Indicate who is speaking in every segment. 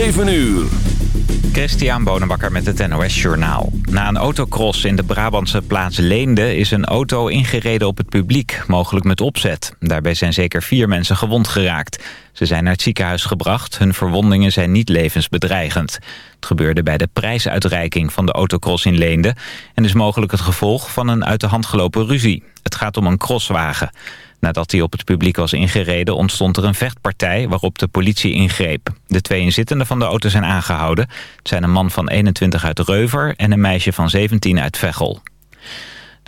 Speaker 1: 7 uur.
Speaker 2: Christian Bonenbakker met het NOS Journaal. Na een autocross in de Brabantse plaats Leende... is een auto ingereden op het publiek, mogelijk met opzet. Daarbij zijn zeker vier mensen gewond geraakt. Ze zijn naar het ziekenhuis gebracht. Hun verwondingen zijn niet levensbedreigend. Het gebeurde bij de prijsuitreiking van de autocross in Leende... en is mogelijk het gevolg van een uit de hand gelopen ruzie. Het gaat om een crosswagen. Nadat hij op het publiek was ingereden ontstond er een vechtpartij waarop de politie ingreep. De twee inzittenden van de auto zijn aangehouden. Het zijn een man van 21 uit Reuver en een meisje van 17 uit Veghel.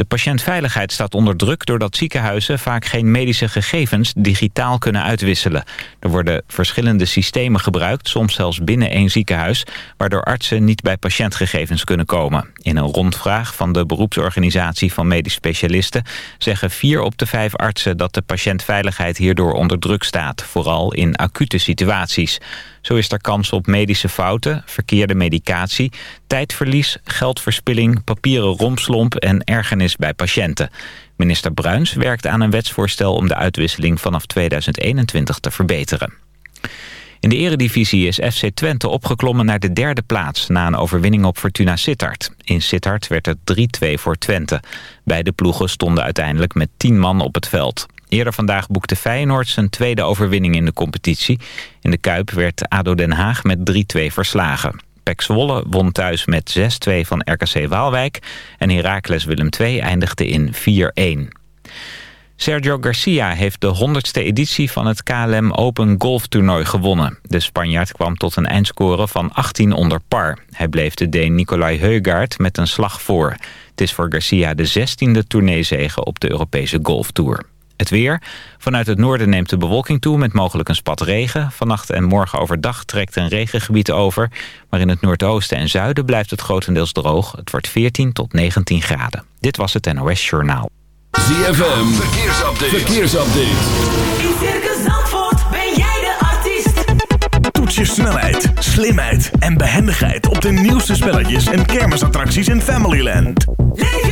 Speaker 2: De patiëntveiligheid staat onder druk doordat ziekenhuizen vaak geen medische gegevens digitaal kunnen uitwisselen. Er worden verschillende systemen gebruikt, soms zelfs binnen één ziekenhuis, waardoor artsen niet bij patiëntgegevens kunnen komen. In een rondvraag van de beroepsorganisatie van medisch specialisten zeggen vier op de vijf artsen dat de patiëntveiligheid hierdoor onder druk staat, vooral in acute situaties. Zo is er kans op medische fouten, verkeerde medicatie, tijdverlies, geldverspilling, papieren rompslomp en ergernis bij patiënten. Minister Bruins werkt aan een wetsvoorstel om de uitwisseling vanaf 2021 te verbeteren. In de eredivisie is FC Twente opgeklommen naar de derde plaats... na een overwinning op Fortuna Sittard. In Sittard werd het 3-2 voor Twente. Beide ploegen stonden uiteindelijk met 10 man op het veld. Eerder vandaag boekte Feyenoord zijn tweede overwinning in de competitie. In de Kuip werd ADO Den Haag met 3-2 verslagen. Pek Zwolle won thuis met 6-2 van RKC Waalwijk... en Heracles Willem II eindigde in 4-1. Sergio Garcia heeft de 100ste editie van het KLM Open Golf Toernooi gewonnen. De Spanjaard kwam tot een eindscore van 18 onder par. Hij bleef de Deen Nicolai Heugaard met een slag voor. Het is voor Garcia de 16e tourneezege op de Europese Golftour. Het weer. Vanuit het noorden neemt de bewolking toe met mogelijk een spat regen. Vannacht en morgen overdag trekt een regengebied over. Maar in het noordoosten en zuiden blijft het grotendeels droog. Het wordt 14 tot 19 graden. Dit was het NOS Journaal.
Speaker 1: ZFM. Verkeersupdate. Verkeersupdate.
Speaker 3: In Circus Zandvoort ben jij de artiest.
Speaker 4: Toets je snelheid, slimheid en behendigheid op de nieuwste spelletjes en kermisattracties in Familyland.
Speaker 3: Leef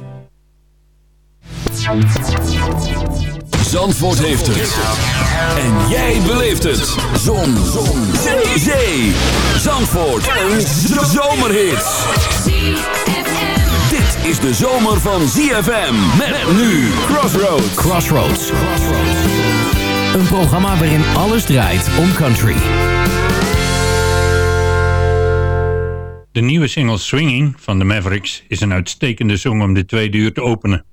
Speaker 1: Zandvoort heeft het. En jij beleeft het. Zon. Zon. Zee. Zee. Zandvoort. Een zomerhit. Dit is de zomer van ZFM. Met nu Crossroads.
Speaker 5: Crossroads. Een programma waarin alles draait om country.
Speaker 6: De nieuwe single Swinging van de Mavericks is een uitstekende song om de tweede uur te openen.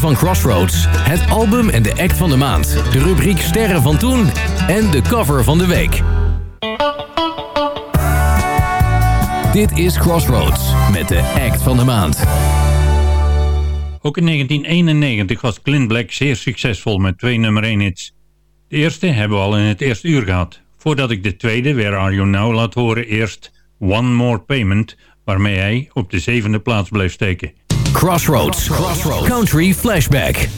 Speaker 5: Van Crossroads, het album en de act van de maand. De rubriek Sterren van Toen en de cover van de week. Dit is Crossroads met de act van de maand.
Speaker 6: Ook in 1991 was Clint Black zeer succesvol met twee nummer 1 hits. De eerste hebben we al in het eerste uur gehad. Voordat ik de tweede, Where Are You Now, laat horen, eerst One More Payment, waarmee hij op de zevende plaats bleef steken.
Speaker 5: Crossroads, Country Flashback.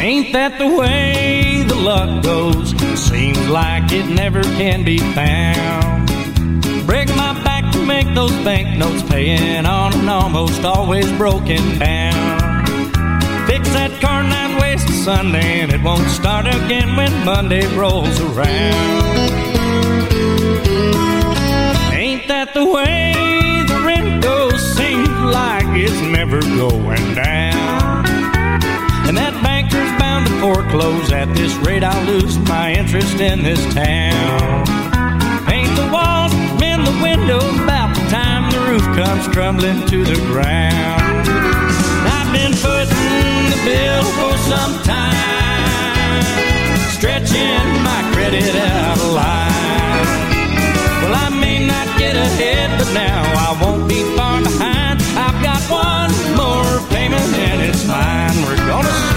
Speaker 7: Ain't that the way the luck goes? Seems like it never can be found. Break my back to make those banknotes, paying on and almost always broken down. Fix that car nine ways to Sunday, and it won't start again when Monday rolls around. That the way the rent goes? Seems like it's never going down. And that banker's bound to foreclose. At this rate, I'll lose my interest in this town. Paint the walls, mend the windows, about the time the roof comes crumbling to the ground. I've been footing the bill for some time, stretching my credit out now I won't be far behind. I've got one more payment and it's mine. We're gonna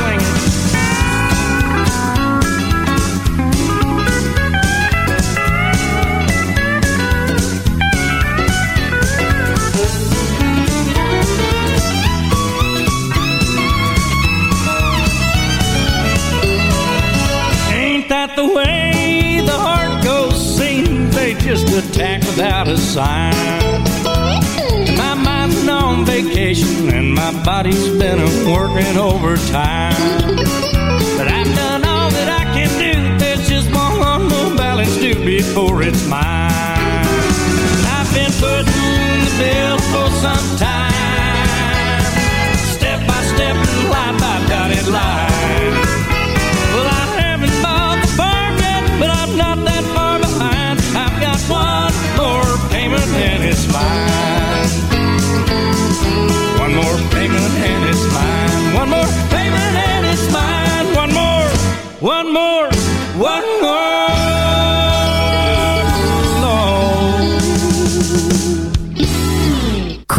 Speaker 7: attack without a sign. My mind's on vacation and my body's been working overtime. But I've done all that I can do. There's just one more balance due before it's mine. I've been putting the bill for some time.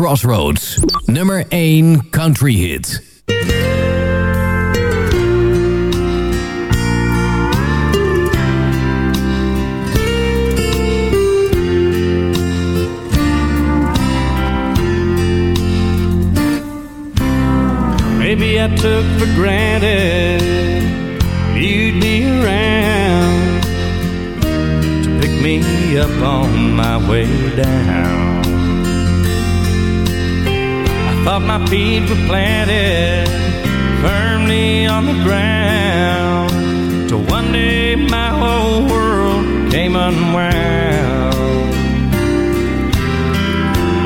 Speaker 5: Crossroads, nummer 1 country hit.
Speaker 7: Maybe I took for granted you'd be around to pick me up on my way down. Thought my feet were planted firmly on the ground till one day my whole world came unwound.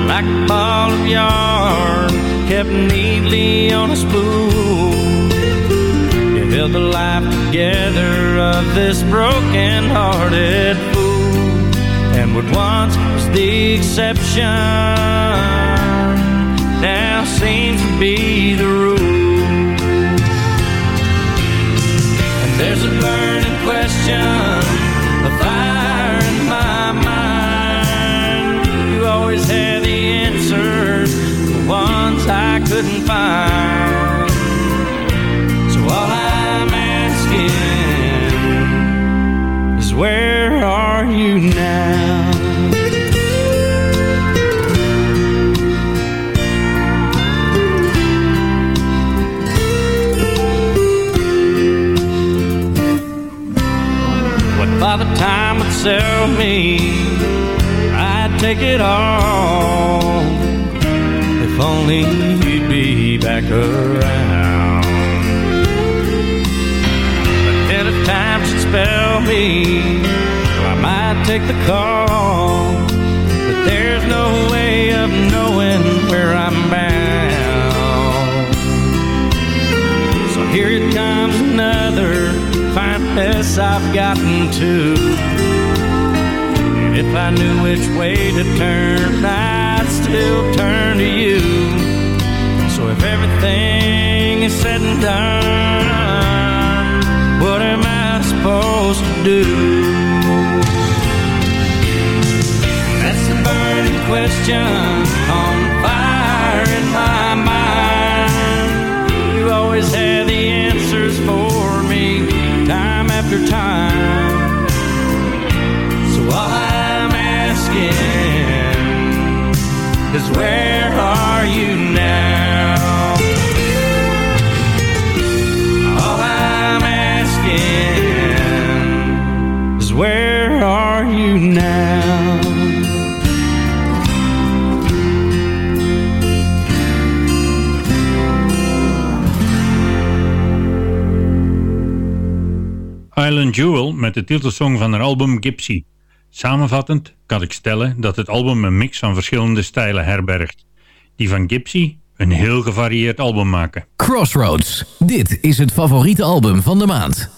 Speaker 7: Like a ball of yarn kept neatly on a spool. You held the life together of this broken hearted fool. And what once was the exception seems to be the rule. And there's a burning question, a fire in my mind. You always had the answers, the ones I couldn't find. So all I'm asking is where are you now? Sell me, I'd take it all. If only you'd be back around. But then if time should spell me, well, I might take the call. But there's no way of knowing where I'm bound. So here it comes another fine mess I've gotten to. If I knew which way to turn, I'd still turn to you. So if everything is said and done, what am I supposed to do? That's the burning question on fire in my mind. You always had the answers for me, time after time. So I'm asking is where are you now? All I'm asking is where are you now?
Speaker 6: Island Jewel met de titelsong van haar album Gypsy. Samenvattend kan ik stellen dat het album een mix van verschillende stijlen herbergt. Die van Gypsy een heel gevarieerd album maken.
Speaker 5: Crossroads, dit is het favoriete album van de maand.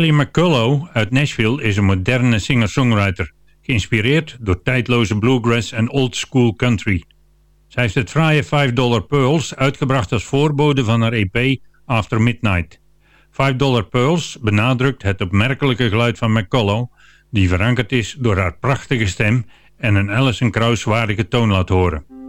Speaker 6: Kelly McCullough uit Nashville is een moderne singer-songwriter, geïnspireerd door tijdloze bluegrass en old-school country. Zij heeft het fraaie 5 Dollar Pearls uitgebracht als voorbode van haar EP After Midnight. 5 Dollar Pearls benadrukt het opmerkelijke geluid van McCullough, die verankerd is door haar prachtige stem en een Alison Krauss waardige toon laat horen.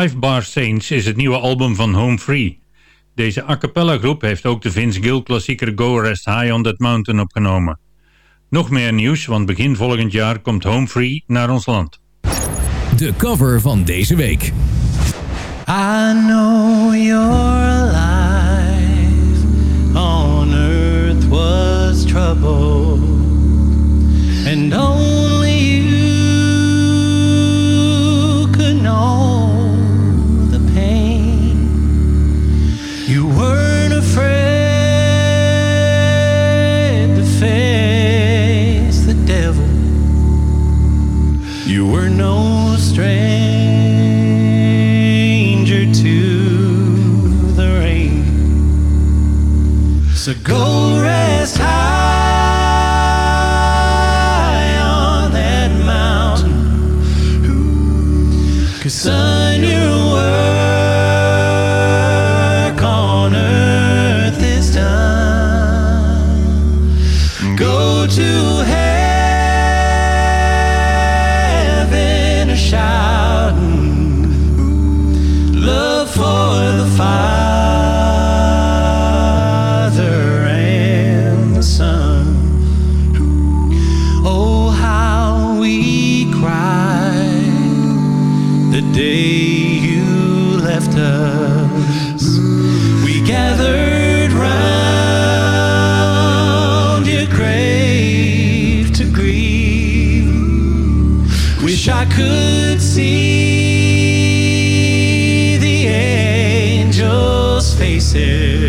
Speaker 8: Five
Speaker 6: Bar Saints is het nieuwe album van Home Free. Deze a cappella groep heeft ook de Vince Gill klassieker Go Rest High on That Mountain opgenomen. Nog meer nieuws, want begin volgend jaar komt Home Free naar ons land.
Speaker 5: De cover van deze week.
Speaker 7: I know your life on earth was trouble and
Speaker 9: So go rest high.
Speaker 10: kisses.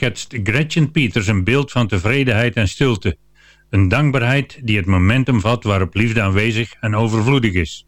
Speaker 10: schetst Gretchen Peters een beeld van tevredenheid en stilte. Een dankbaarheid die het momentum vat waarop liefde aanwezig en overvloedig is.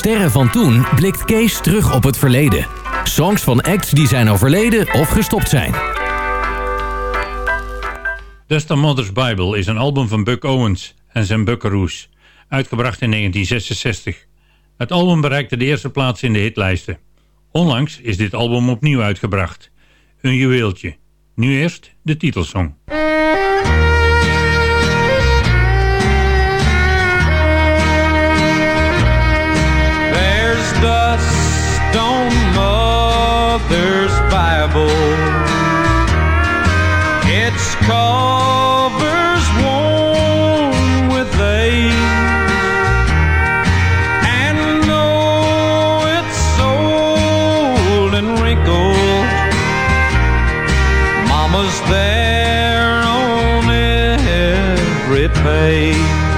Speaker 5: Sterren van toen blikt Kees terug op het verleden. Songs van acts die zijn overleden of gestopt zijn.
Speaker 8: Dust Mother's Bible is een album van Buck Owens en zijn Buckaroos, uitgebracht in 1966. Het album bereikte de eerste plaats in de hitlijsten. Onlangs is dit album opnieuw uitgebracht. Een juweeltje. Nu eerst de titelsong.
Speaker 7: Mama's there on every page.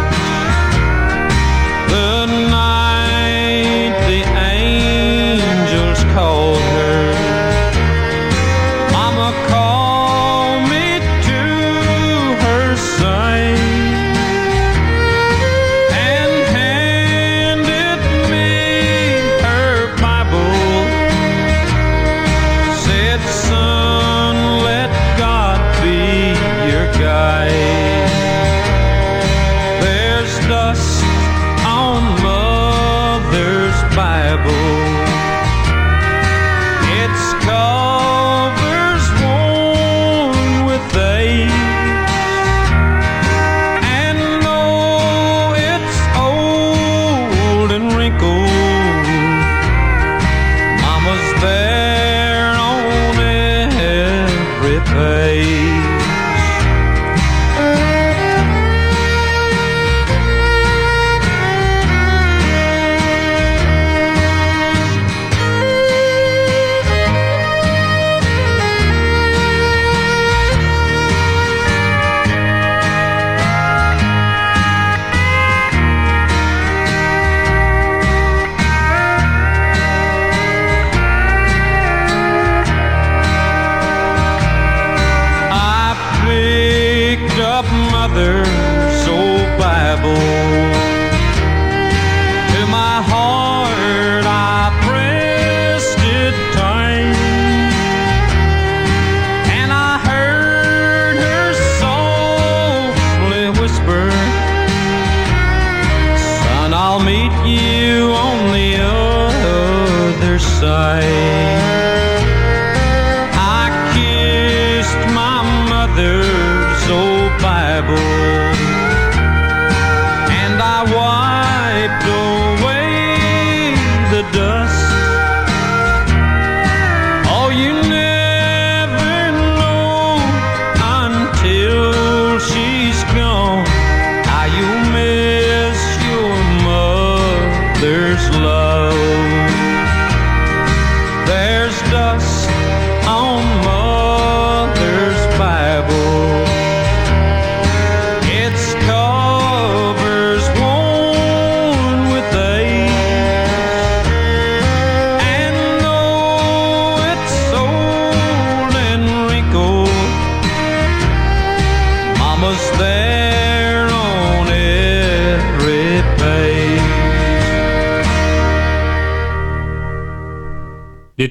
Speaker 7: Side."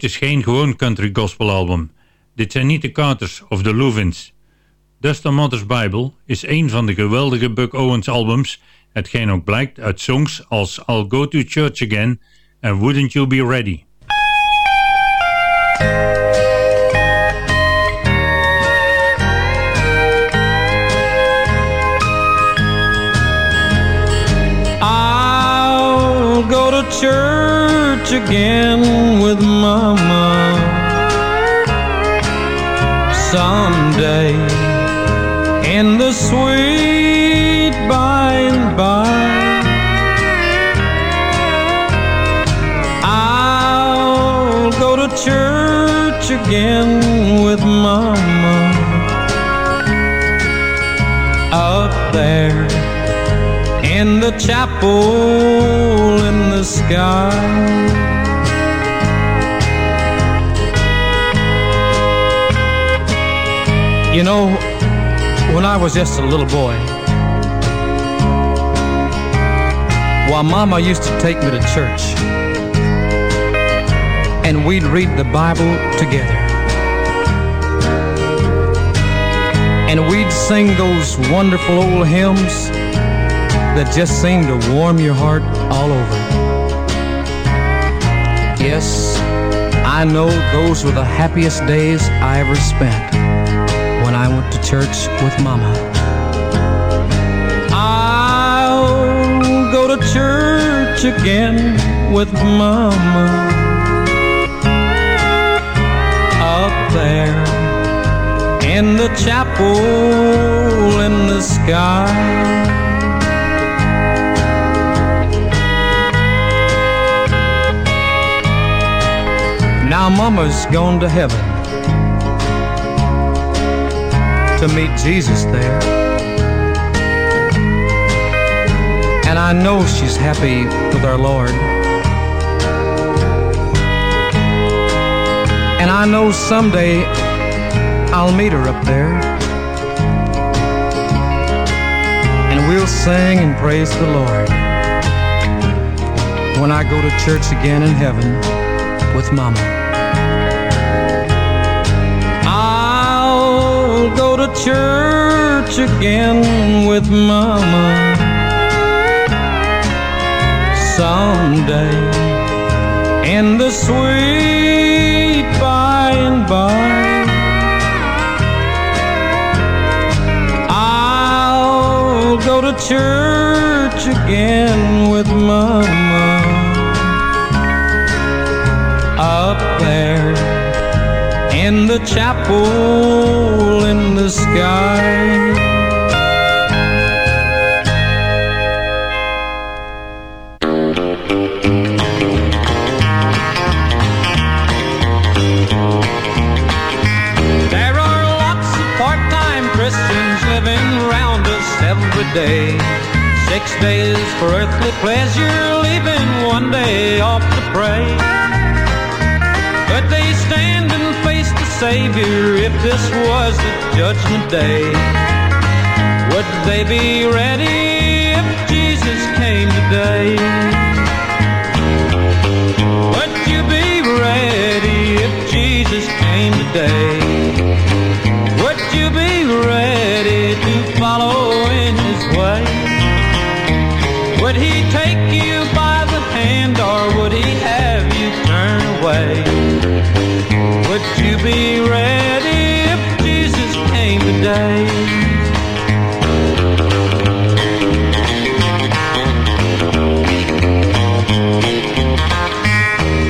Speaker 8: Dit is geen gewoon country gospel album. Dit zijn niet de Carters of de Louvins. Dust on Mother's Bible is een van de geweldige Buck Owens albums, hetgeen ook blijkt uit songs als I'll Go to Church Again en Wouldn't You Be Ready.
Speaker 7: I'll go to church again with Mama someday in the sweet by and by. I'll go to church again with Mama up there in the chapel in the sky. You know, when I was just a little boy, Well, Mama used to take me to church, and we'd read the Bible together. And we'd sing those wonderful old hymns that just seem to warm your heart all over. Yes, I know those were the happiest days I ever spent when I went to church with Mama. I'll go to church again with Mama up there in the chapel in the sky. Now Mama's gone to heaven to meet Jesus there. And I know she's happy with our Lord. And I know someday I'll meet her up there. And we'll sing and praise the Lord when I go to church again in heaven with Mama. Church again with Mama someday in the sweet by and by. I'll go to church again the chapel in the sky. There are lots of part-time Christians living around us every day. Six days for earthly pleasure, leaving one day off to pray. Could they stand the Savior if this was the judgment day? Would they be ready if Jesus came today? Would you be ready if Jesus came today? Would you be ready to follow in his way? Would he take be ready if Jesus came today?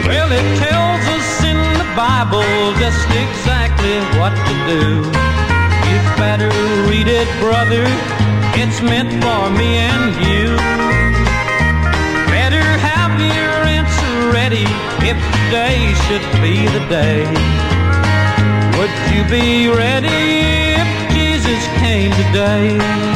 Speaker 7: Well, it tells us in the Bible just exactly what to do. You better read it, brother. It's meant for me and you. Better have your answer ready if today should be the day. Be ready if Jesus came today?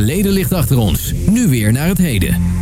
Speaker 5: Verleden ligt achter ons. Nu weer naar het heden.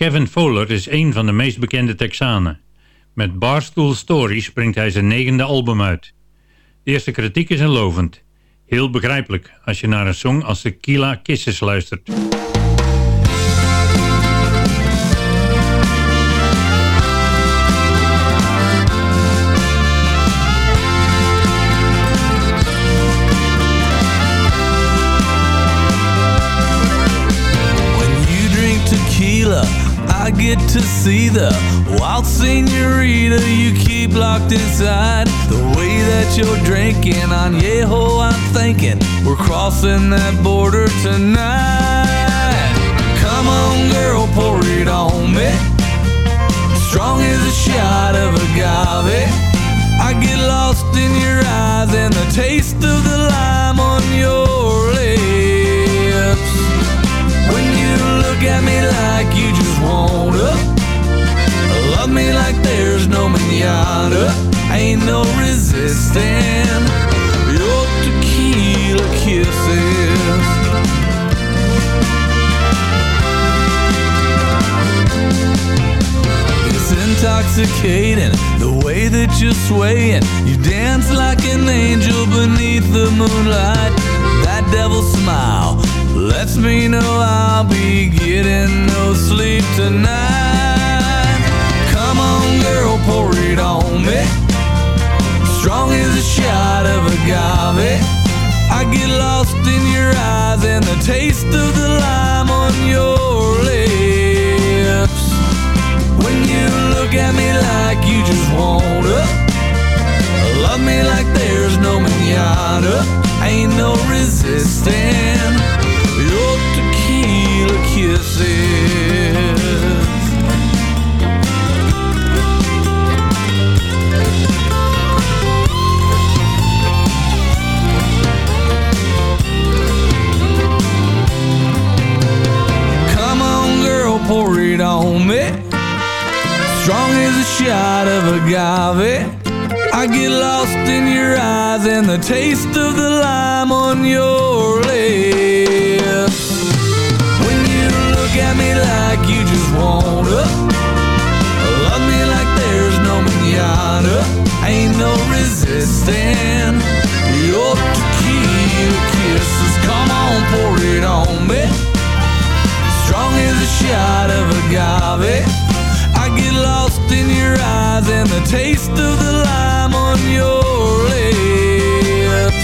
Speaker 8: Kevin Fowler is een van de meest bekende Texanen. Met Barstool Stories brengt hij zijn negende album uit. De eerste kritiek is lovend. Heel begrijpelijk als je naar een song als Tequila Kisses luistert.
Speaker 11: Get to see the wild senorita you keep locked inside. The way that you're drinking on Yeho, I'm thinking we're crossing that border tonight. Come on, girl, pour it on me. Strong as a shot of agave. I get lost in your eyes and the taste of the lime on your lips. Look at me like you just wanna love me like there's no manana, ain't no resisting your tequila kisses. It's intoxicating the way that you're swaying. You dance like an angel beneath the moonlight. That devil smile lets me know I'll be getting no sleep tonight. Come on, girl, pour it on me. Strong as a shot of agave. I get lost in your eyes and the taste of the lime on your lips. When you look at me like you just wanna Love me like there's no manana Ain't no resisting on girl, pour it on me Strong as a shot of agave. I get lost in your eyes and the taste of the lime on your lips. At me like you just wanna love me like there's no manana, ain't no resisting your tequila kisses. Come on, pour it on me. Strong as a shot of agave. I get lost in your eyes and the taste of the lime on your lips.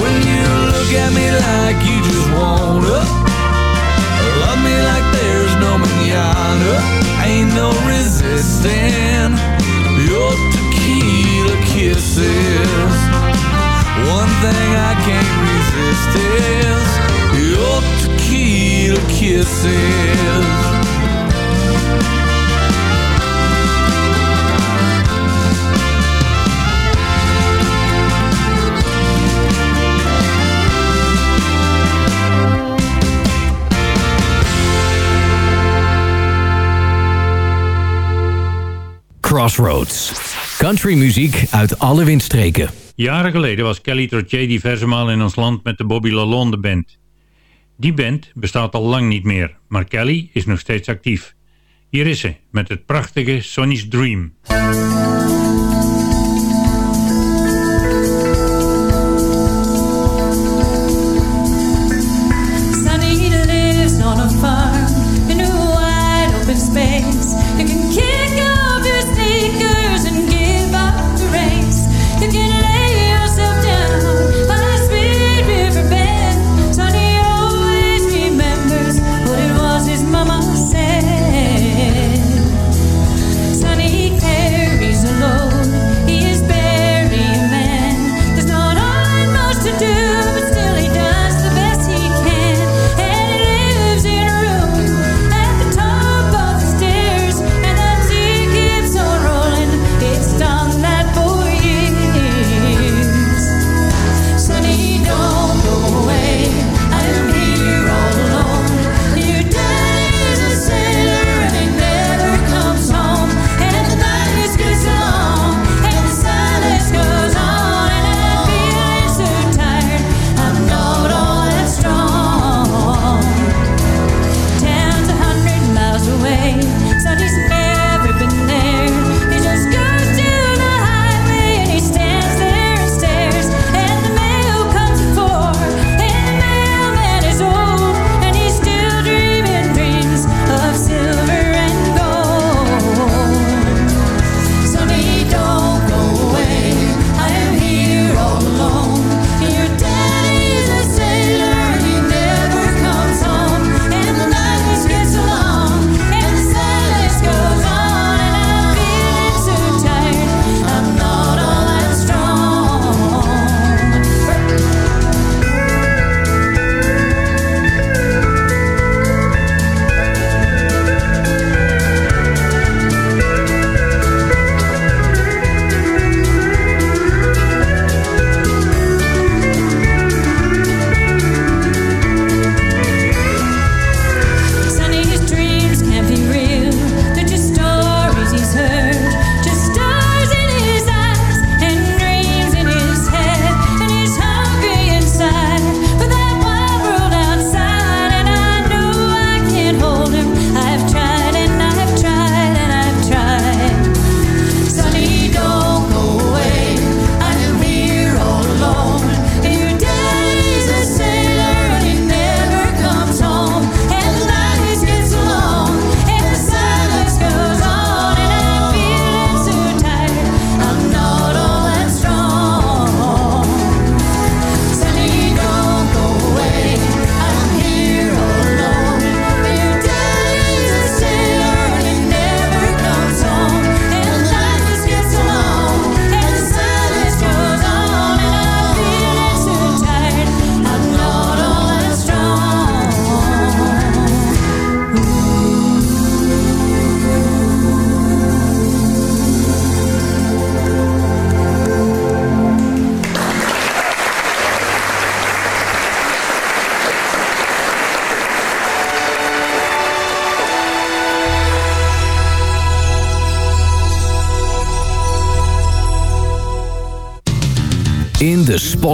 Speaker 11: When you look at me like you just wanna no manana, ain't no resisting your tequila kisses. One thing I can't resist is your tequila kisses.
Speaker 5: Crossroads. Country muziek uit alle windstreken.
Speaker 6: Jaren geleden was Kelly Trottier diverse malen in ons land met de Bobby Lalonde Band. Die band bestaat al lang niet meer, maar Kelly is nog steeds actief. Hier is ze, met het prachtige Sonny's Dream.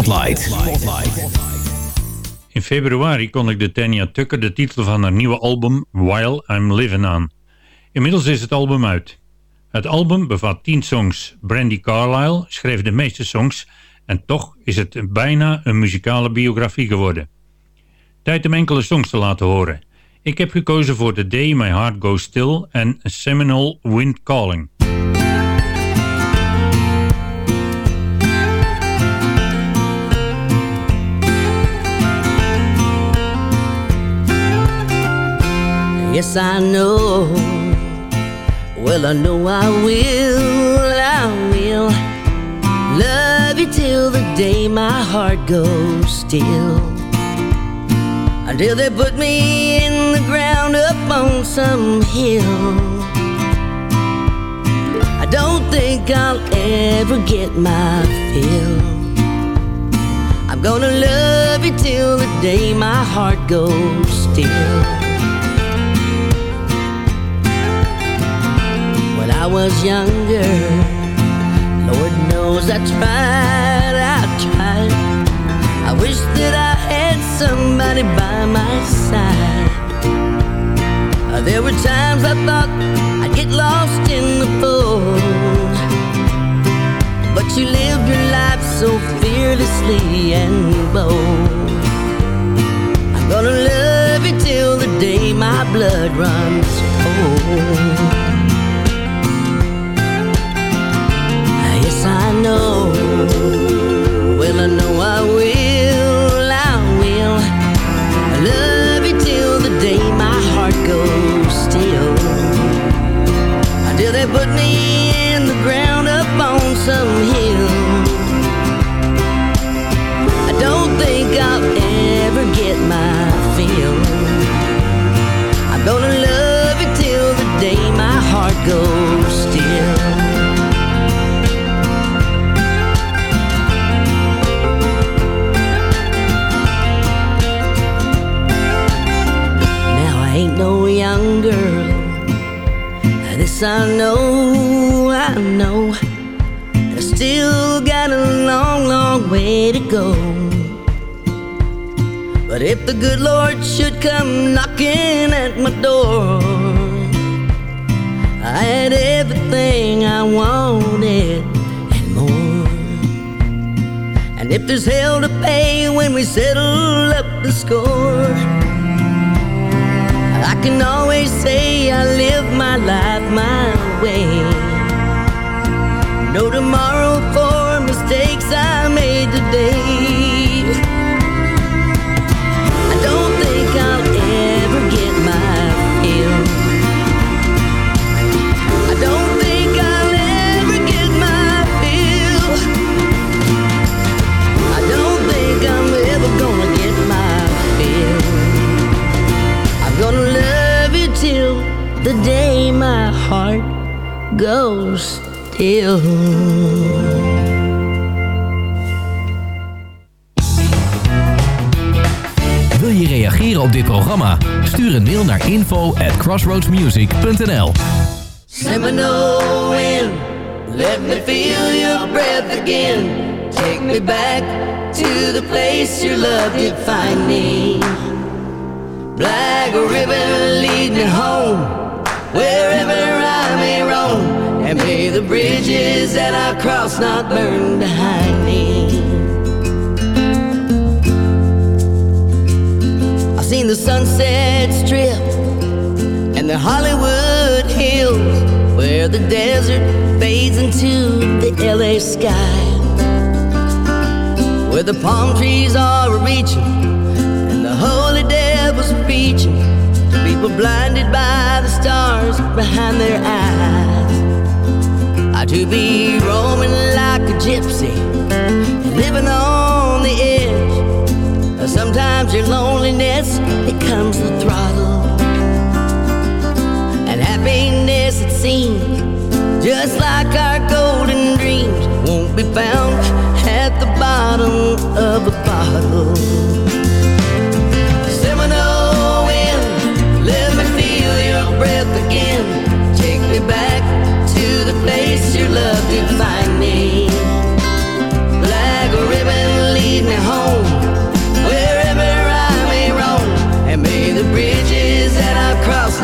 Speaker 5: Spotlight.
Speaker 6: In februari kondigde Tanya Tucker de titel van haar nieuwe album While I'm Living aan. Inmiddels is het album uit. Het album bevat 10 songs. Brandy Carlile schreef de meeste songs en toch is het bijna een muzikale biografie geworden. Tijd om enkele songs te laten horen. Ik heb gekozen voor The Day My Heart Goes Still en Seminole Wind Calling.
Speaker 12: Yes, I know. Well, I know I will. I will love you till the day my heart goes still. Until they put me in the ground up on some hill. I don't think I'll ever get my fill. I'm gonna love you till the day my heart goes still. I was younger, Lord knows I tried, I tried. I wish that I had somebody by my side. There were times I thought I'd get lost in the fold. But you lived your life so fearlessly and bold. I'm gonna love you till the day my blood runs cold. I know I will. I will. I love you till the day my heart goes still. They put me in the ground up on some hill. I don't think I'll ever get my fill. I'm gonna love you till the day my heart goes I know, I know. I still got a long, long way to go. But if the good Lord should come knocking at my door, I had everything I wanted and more. And if there's hell to pay when we settle up the score, I can always say I live my life my way. No tomorrow for mistakes I made today. Goes still.
Speaker 5: Wil je reageren op dit programma? Stuur een mail naar info at crossroadsmusic.nl
Speaker 12: Seminole wind, let me feel your breath again. Take me back to the place your love did find me. Black ribbon lead me home, wherever I may roam. And may the bridges that I cross not burn behind me. I've seen the sunset strip and the Hollywood hills where the desert fades into the LA sky. Where the palm trees are reaching and the holy devil's preaching to people blinded by the stars behind their eyes. To be roaming like a gypsy, living on the edge. Sometimes your loneliness becomes the throttle and happiness it seems just like our golden dreams won't be found at the bottom of a bottle love did find me. Like a ribbon, lead me home, wherever I may roam. And may the bridges that I've crossed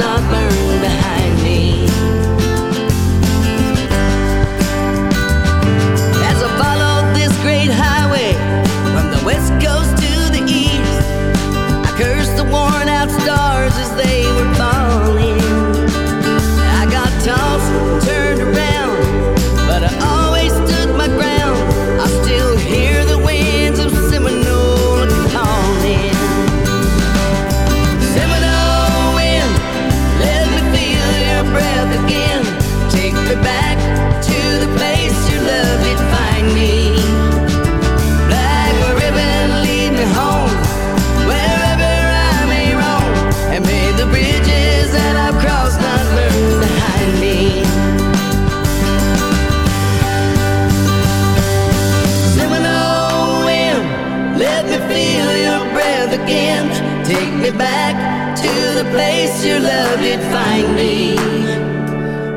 Speaker 12: me back to the place your love did find me.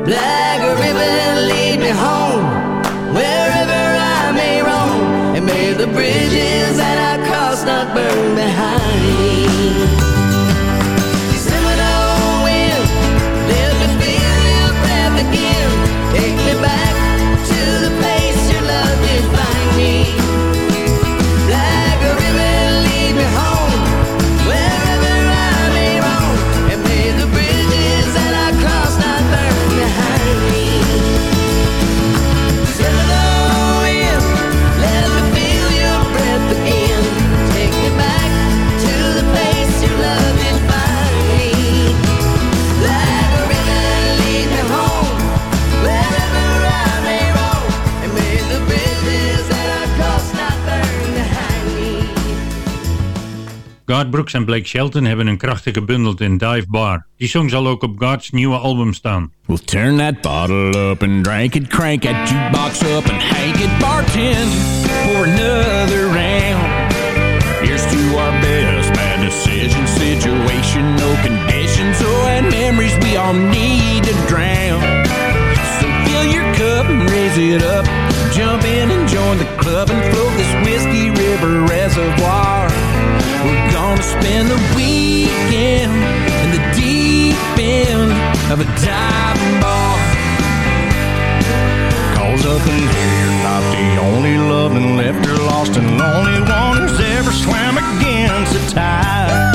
Speaker 12: Black river, lead me home, wherever I may roam, and may the bridges that I cross not burn behind
Speaker 8: Brooks en Blake Shelton hebben een krachtige gebundeld in Dive Bar. Die song zal ook op Garth's nieuwe album staan.
Speaker 10: We'll turn that bottle up and drink it, crank that jukebox up and hang it, bartend for another round. Here's to our best bad decision, situation, no conditions, oh, and memories we all need to drown. So fill your cup and raise it up, jump in and join the club and float this whiskey river reservoir. Gonna spend the weekend in the deep end of a diving bar. Cause up in here, you're not the only loving left or lost and lonely one who's ever swam against the tide.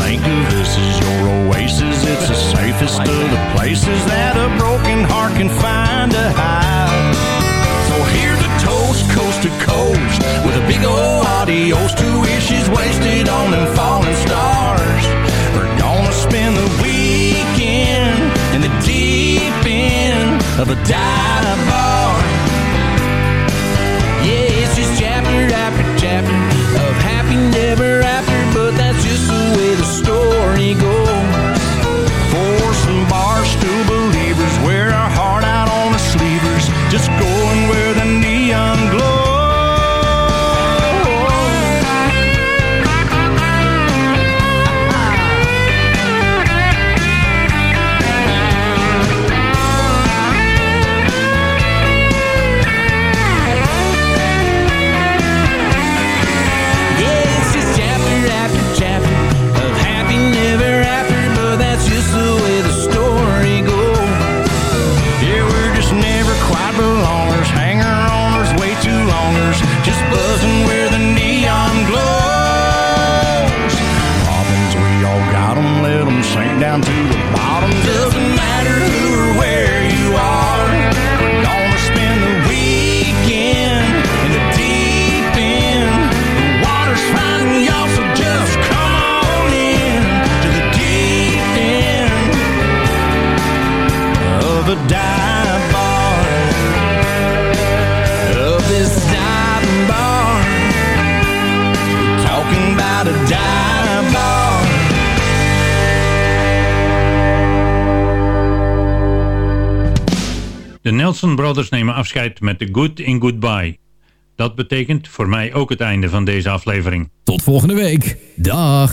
Speaker 10: Think of this as your oasis, it's the safest of the places that a broken heart can find a hide. Coast to coast, with a big old adios to wishes wasted on them falling stars. We're gonna spend the weekend in the deep end of a dive bar.
Speaker 8: Met The Good in Goodbye. Dat betekent voor mij ook het einde van deze aflevering.
Speaker 3: Tot volgende week. Dag.